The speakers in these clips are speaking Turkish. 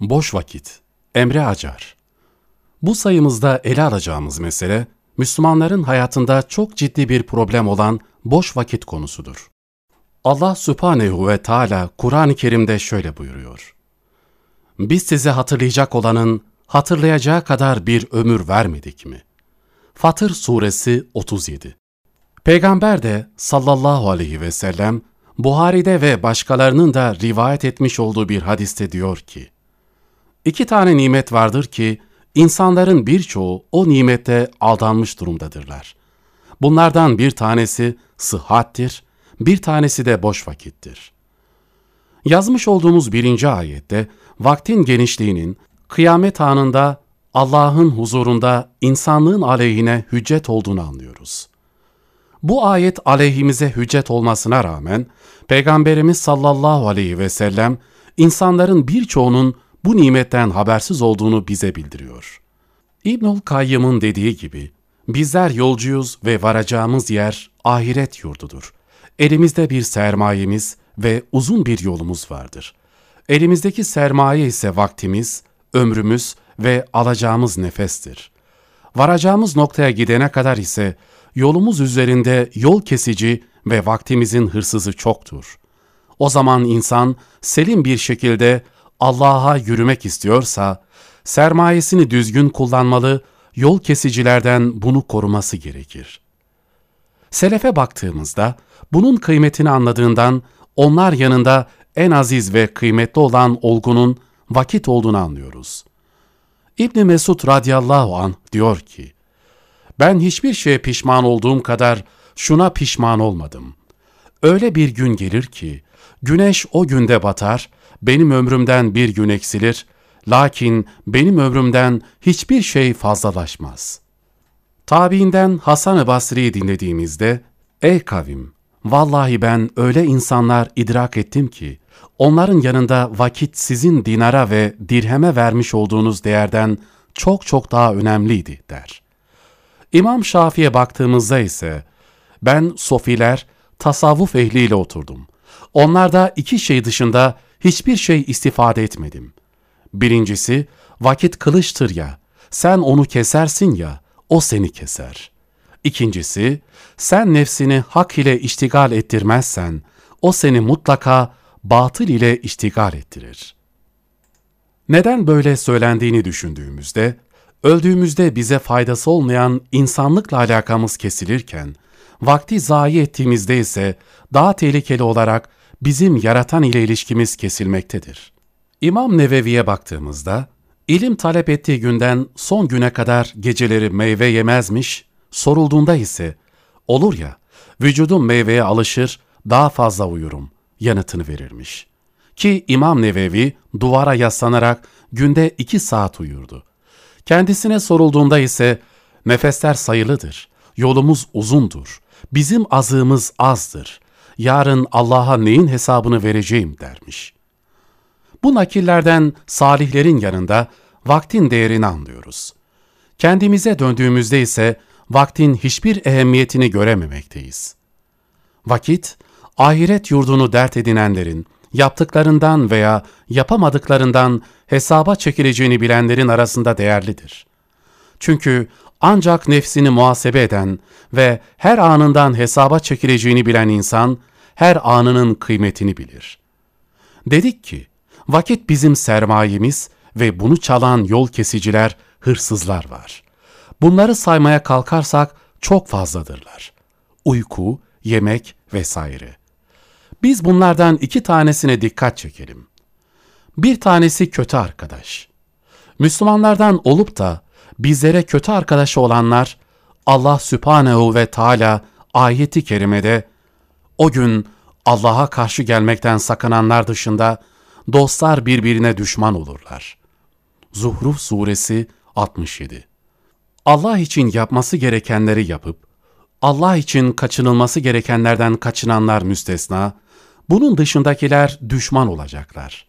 Boş vakit. Emre Acar. Bu sayımızda ele alacağımız mesele, Müslümanların hayatında çok ciddi bir problem olan boş vakit konusudur. Allah Sübhanehu ve Teala Kur'an-ı Kerim'de şöyle buyuruyor. Biz size hatırlayacak olanın hatırlayacağı kadar bir ömür vermedik mi? Fatır Suresi 37 Peygamber de sallallahu aleyhi ve sellem Buhari'de ve başkalarının da rivayet etmiş olduğu bir hadiste diyor ki, İki tane nimet vardır ki, insanların birçoğu o nimette aldanmış durumdadırlar. Bunlardan bir tanesi sıhhattir, bir tanesi de boş vakittir. Yazmış olduğumuz birinci ayette, vaktin genişliğinin, kıyamet anında Allah'ın huzurunda insanlığın aleyhine hüccet olduğunu anlıyoruz. Bu ayet aleyhimize hüccet olmasına rağmen, Peygamberimiz sallallahu aleyhi ve sellem, insanların birçoğunun bu nimetten habersiz olduğunu bize bildiriyor. İbnül Kayyım'ın dediği gibi, bizler yolcuyuz ve varacağımız yer ahiret yurdudur. Elimizde bir sermayemiz ve uzun bir yolumuz vardır. Elimizdeki sermaye ise vaktimiz, ömrümüz ve alacağımız nefestir. Varacağımız noktaya gidene kadar ise yolumuz üzerinde yol kesici ve vaktimizin hırsızı çoktur. O zaman insan selim bir şekilde Allah'a yürümek istiyorsa, sermayesini düzgün kullanmalı, yol kesicilerden bunu koruması gerekir. Selefe baktığımızda, bunun kıymetini anladığından, onlar yanında en aziz ve kıymetli olan olgunun vakit olduğunu anlıyoruz. İbni Mesud radıyallahu an diyor ki, ben hiçbir şeye pişman olduğum kadar şuna pişman olmadım. Öyle bir gün gelir ki, güneş o günde batar, benim ömrümden bir gün eksilir, lakin benim ömrümden hiçbir şey fazlalaşmaz. Tabiinden Hasan-ı Basri'yi dinlediğimizde, Ey kavim! Vallahi ben öyle insanlar idrak ettim ki, onların yanında vakit sizin dinara ve dirheme vermiş olduğunuz değerden çok çok daha önemliydi der. İmam Şafii'ye baktığımızda ise, ben sofiler, tasavvuf ehliyle oturdum. Onlarda iki şey dışında hiçbir şey istifade etmedim. Birincisi, vakit kılıçtır ya, sen onu kesersin ya, o seni keser. İkincisi, sen nefsini hak ile iştigal ettirmezsen, o seni mutlaka batıl ile iştigal ettirir. Neden böyle söylendiğini düşündüğümüzde, öldüğümüzde bize faydası olmayan insanlıkla alakamız kesilirken, vakti zayi ettiğimizde ise daha tehlikeli olarak bizim yaratan ile ilişkimiz kesilmektedir. İmam Nevevi'ye baktığımızda, ilim talep ettiği günden son güne kadar geceleri meyve yemezmiş, sorulduğunda ise, olur ya, vücudum meyveye alışır, daha fazla uyurum, yanıtını verirmiş. Ki İmam Nevevi duvara yaslanarak günde iki saat uyurdu. Kendisine sorulduğunda ise, nefesler sayılıdır, yolumuz uzundur, bizim azığımız azdır, yarın Allah'a neyin hesabını vereceğim dermiş. Bu nakillerden salihlerin yanında vaktin değerini anlıyoruz. Kendimize döndüğümüzde ise vaktin hiçbir ehemmiyetini görememekteyiz. Vakit, ahiret yurdunu dert edinenlerin, yaptıklarından veya yapamadıklarından hesaba çekileceğini bilenlerin arasında değerlidir. Çünkü ancak nefsini muhasebe eden ve her anından hesaba çekileceğini bilen insan, her anının kıymetini bilir. Dedik ki, vakit bizim sermayemiz ve bunu çalan yol kesiciler, hırsızlar var. Bunları saymaya kalkarsak çok fazladırlar. Uyku, yemek vesaire. Biz bunlardan iki tanesine dikkat çekelim. Bir tanesi kötü arkadaş. Müslümanlardan olup da bizlere kötü arkadaşı olanlar, Allah Sübhanehu ve Teala ayeti kerimede o gün Allah'a karşı gelmekten sakınanlar dışında dostlar birbirine düşman olurlar. Zuhruf Suresi 67 Allah için yapması gerekenleri yapıp, Allah için kaçınılması gerekenlerden kaçınanlar müstesna, bunun dışındakiler düşman olacaklar.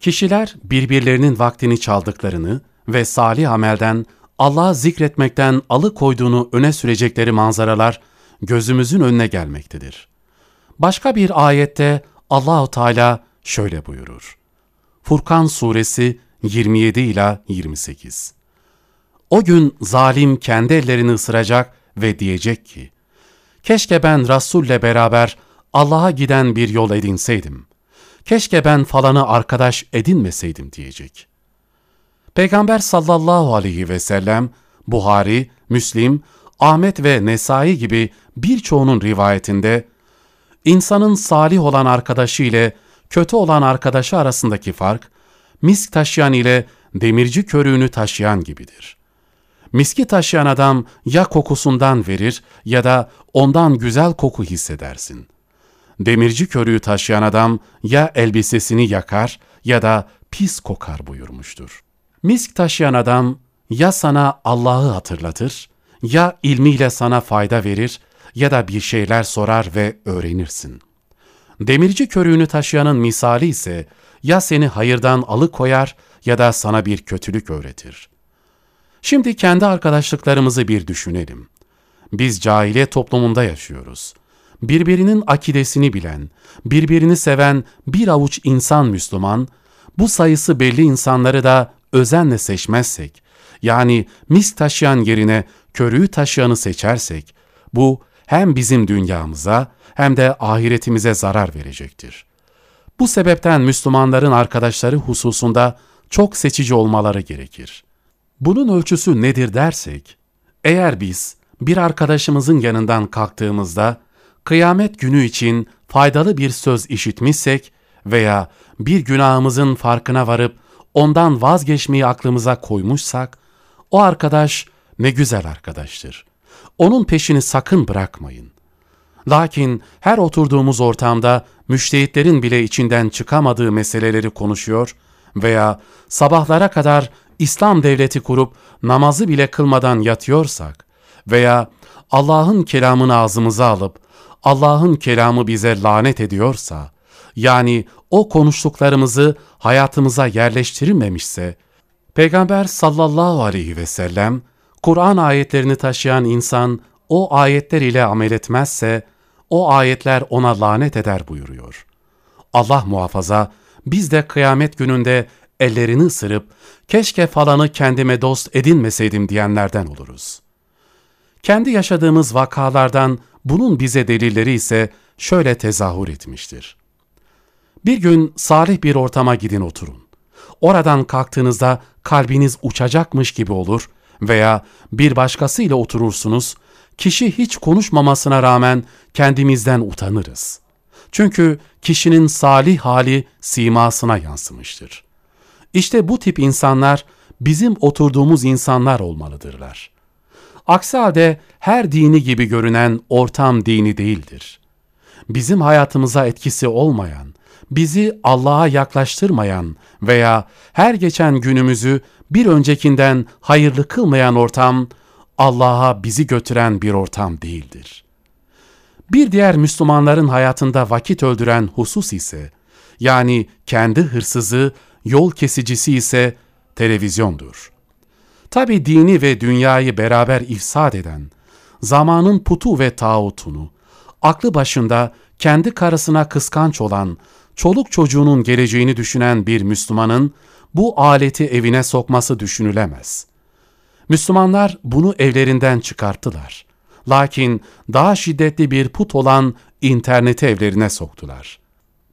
Kişiler birbirlerinin vaktini çaldıklarını ve salih amelden Allah'ı zikretmekten alıkoyduğunu öne sürecekleri manzaralar gözümüzün önüne gelmektedir. Başka bir ayette Allahu Teala şöyle buyurur. Furkan suresi 27 ila 28. O gün zalim kendi ellerini ısıracak ve diyecek ki, Keşke ben Resul'le beraber Allah'a giden bir yol edinseydim. Keşke ben falanı arkadaş edinmeseydim diyecek. Peygamber sallallahu aleyhi ve sellem, Buhari, Müslim, Ahmet ve Nesai gibi birçoğunun rivayetinde, insanın salih olan arkadaşı ile kötü olan arkadaşı arasındaki fark, misk taşıyan ile demirci körüğünü taşıyan gibidir. Miski taşıyan adam ya kokusundan verir ya da ondan güzel koku hissedersin. Demirci körüğü taşıyan adam ya elbisesini yakar ya da pis kokar buyurmuştur. Misk taşıyan adam ya sana Allah'ı hatırlatır, ya ilmiyle sana fayda verir ya da bir şeyler sorar ve öğrenirsin. Demirci körüğünü taşıyanın misali ise ya seni hayırdan alıkoyar ya da sana bir kötülük öğretir. Şimdi kendi arkadaşlıklarımızı bir düşünelim. Biz cahiliye toplumunda yaşıyoruz. Birbirinin akidesini bilen, birbirini seven bir avuç insan Müslüman, bu sayısı belli insanları da özenle seçmezsek, yani mis taşıyan yerine körüğü taşıyanı seçersek, bu hem bizim dünyamıza hem de ahiretimize zarar verecektir. Bu sebepten Müslümanların arkadaşları hususunda çok seçici olmaları gerekir. Bunun ölçüsü nedir dersek, eğer biz bir arkadaşımızın yanından kalktığımızda kıyamet günü için faydalı bir söz işitmişsek veya bir günahımızın farkına varıp ondan vazgeçmeyi aklımıza koymuşsak, o arkadaş ne güzel arkadaştır. Onun peşini sakın bırakmayın. Lakin her oturduğumuz ortamda müştehitlerin bile içinden çıkamadığı meseleleri konuşuyor veya sabahlara kadar İslam devleti kurup namazı bile kılmadan yatıyorsak veya Allah'ın kelamını ağzımıza alıp Allah'ın kelamı bize lanet ediyorsa, yani o konuştuklarımızı hayatımıza yerleştirmemişse, Peygamber sallallahu aleyhi ve sellem, Kur'an ayetlerini taşıyan insan o ayetler ile amel etmezse, o ayetler ona lanet eder buyuruyor. Allah muhafaza, biz de kıyamet gününde ellerini ısırıp, keşke falanı kendime dost edinmeseydim diyenlerden oluruz. Kendi yaşadığımız vakalardan bunun bize delilleri ise şöyle tezahür etmiştir. Bir gün salih bir ortama gidin oturun. Oradan kalktığınızda kalbiniz uçacakmış gibi olur veya bir başkasıyla oturursunuz, kişi hiç konuşmamasına rağmen kendimizden utanırız. Çünkü kişinin salih hali simasına yansımıştır. İşte bu tip insanlar bizim oturduğumuz insanlar olmalıdırlar. Aksi halde her dini gibi görünen ortam dini değildir. Bizim hayatımıza etkisi olmayan, bizi Allah'a yaklaştırmayan veya her geçen günümüzü bir öncekinden hayırlı kılmayan ortam, Allah'a bizi götüren bir ortam değildir. Bir diğer Müslümanların hayatında vakit öldüren husus ise, yani kendi hırsızı, yol kesicisi ise televizyondur. Tabi dini ve dünyayı beraber ifsad eden, zamanın putu ve tağutunu, aklı başında kendi karısına kıskanç olan, çoluk çocuğunun geleceğini düşünen bir Müslümanın bu aleti evine sokması düşünülemez. Müslümanlar bunu evlerinden çıkarttılar. Lakin daha şiddetli bir put olan interneti evlerine soktular.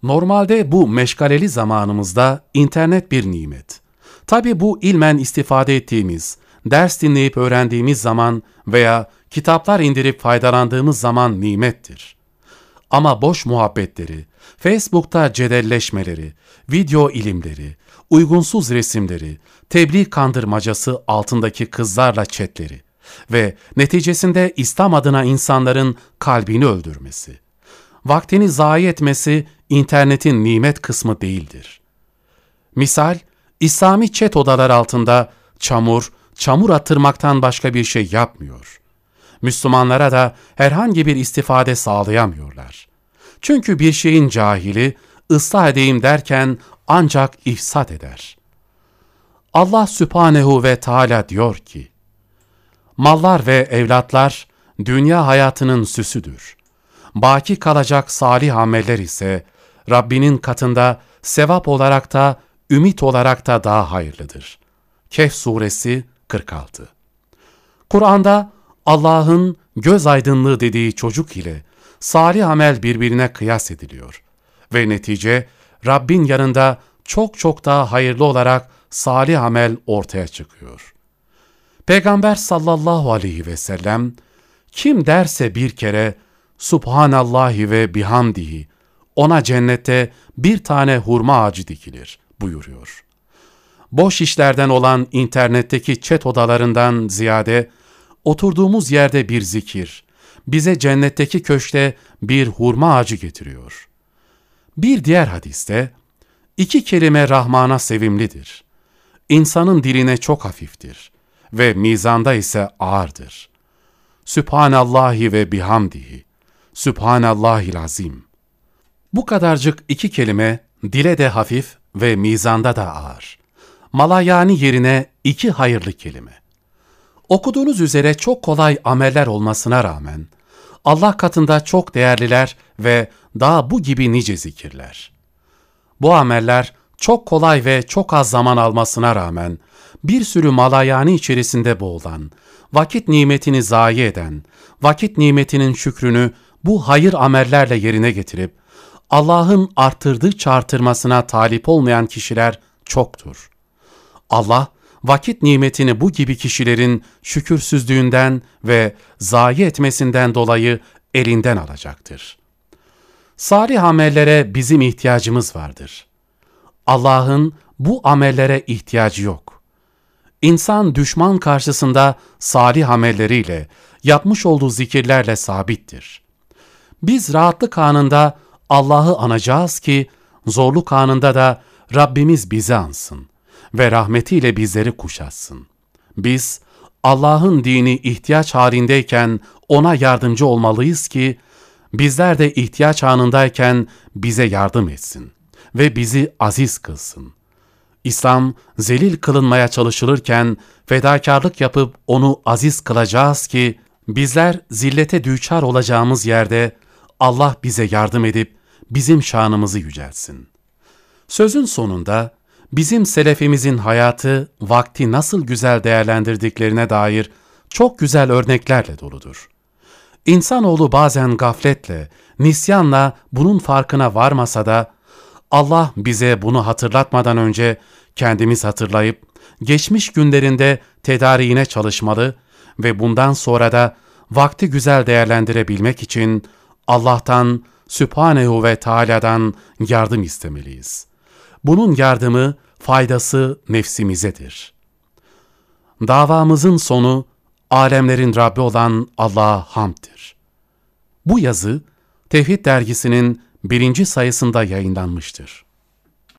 Normalde bu meşgaleli zamanımızda internet bir nimet. Tabi bu ilmen istifade ettiğimiz, ders dinleyip öğrendiğimiz zaman veya kitaplar indirip faydalandığımız zaman nimettir. Ama boş muhabbetleri, Facebook'ta cedelleşmeleri, video ilimleri, uygunsuz resimleri, tebliğ kandırmacası altındaki kızlarla çetleri ve neticesinde İslam adına insanların kalbini öldürmesi. Vaktini zayi etmesi internetin nimet kısmı değildir. Misal, İslami çet odalar altında çamur, çamur attırmaktan başka bir şey yapmıyor. Müslümanlara da herhangi bir istifade sağlayamıyorlar. Çünkü bir şeyin cahili, ıslah edeyim derken ancak ifsat eder. Allah Sübhanehu ve Teala diyor ki, Mallar ve evlatlar dünya hayatının süsüdür. Baki kalacak salih ameller ise Rabbinin katında sevap olarak da ümit olarak da daha hayırlıdır. Kehf suresi 46 Kur'an'da Allah'ın göz aydınlığı dediği çocuk ile salih amel birbirine kıyas ediliyor. Ve netice Rabbin yanında çok çok daha hayırlı olarak salih amel ortaya çıkıyor. Peygamber sallallahu aleyhi ve sellem kim derse bir kere Subhanallahi ve bihamdihi ona cennette bir tane hurma ağacı dikilir buyuruyor. Boş işlerden olan internetteki chat odalarından ziyade oturduğumuz yerde bir zikir, bize cennetteki köşte bir hurma ağacı getiriyor. Bir diğer hadiste, iki kelime Rahman'a sevimlidir. İnsanın diline çok hafiftir ve mizanda ise ağırdır. Sübhanallahi ve bihamdihi, Sübhanallahil azim. Bu kadarcık iki kelime dile de hafif ve mizanda da ağır. Malayani yerine iki hayırlı kelime. Okuduğunuz üzere çok kolay ameller olmasına rağmen, Allah katında çok değerliler ve daha bu gibi nice zikirler. Bu ameller çok kolay ve çok az zaman almasına rağmen, bir sürü malayani içerisinde boğulan, vakit nimetini zayi eden, vakit nimetinin şükrünü bu hayır amellerle yerine getirip, Allah'ın arttırdığı çarptırmasına talip olmayan kişiler çoktur. Allah, vakit nimetini bu gibi kişilerin şükürsüzlüğünden ve zayi etmesinden dolayı elinden alacaktır. Salih amellere bizim ihtiyacımız vardır. Allah'ın bu amellere ihtiyacı yok. İnsan düşman karşısında salih amelleriyle, yapmış olduğu zikirlerle sabittir. Biz rahatlık anında Allah'ı anacağız ki, zorluk anında da Rabbimiz bizi ansın ve rahmetiyle bizleri kuşatsın. Biz Allah'ın dini ihtiyaç halindeyken ona yardımcı olmalıyız ki bizler de ihtiyaç anındayken bize yardım etsin ve bizi aziz kılsın. İslam zelil kılınmaya çalışılırken fedakarlık yapıp onu aziz kılacağız ki bizler zillete düçar olacağımız yerde Allah bize yardım edip bizim şanımızı yücelsin. Sözün sonunda bizim selefimizin hayatı, vakti nasıl güzel değerlendirdiklerine dair çok güzel örneklerle doludur. İnsanoğlu bazen gafletle, nisyanla bunun farkına varmasa da, Allah bize bunu hatırlatmadan önce kendimiz hatırlayıp, geçmiş günlerinde tedariğine çalışmalı ve bundan sonra da vakti güzel değerlendirebilmek için Allah'tan, Sübhanehu ve Teala'dan yardım istemeliyiz.'' Bunun yardımı, faydası nefsimizedir. Davamızın sonu, alemlerin Rabbi olan Allah'a hamddir. Bu yazı, Tevhid dergisinin birinci sayısında yayınlanmıştır.